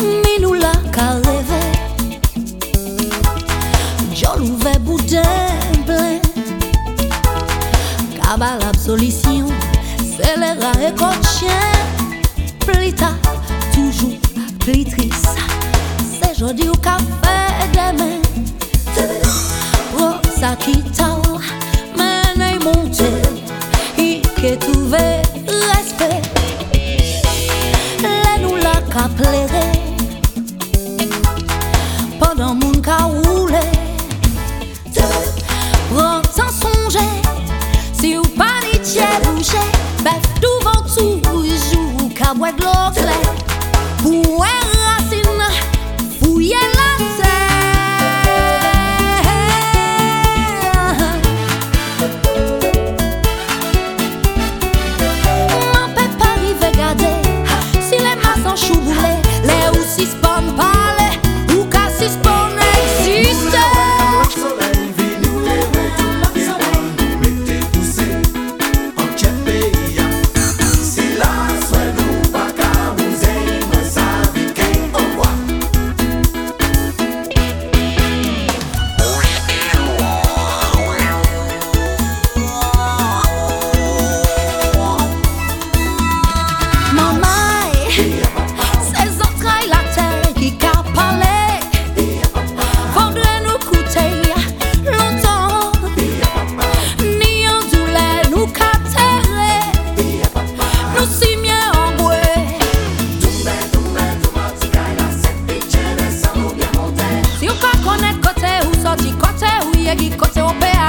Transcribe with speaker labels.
Speaker 1: Minoula la kalevé, j'en ouvre bout de plein. Kabalab solution, c'est l'air à écoche. Toujours plus triste. C'est joli au café demain. Oh, ça quitte mon Dieu, il que respect. Là nous la pendant mon cas. Prends sans songer, si vous parlez bouché, tout vent tout, l'eau aconteceu o pé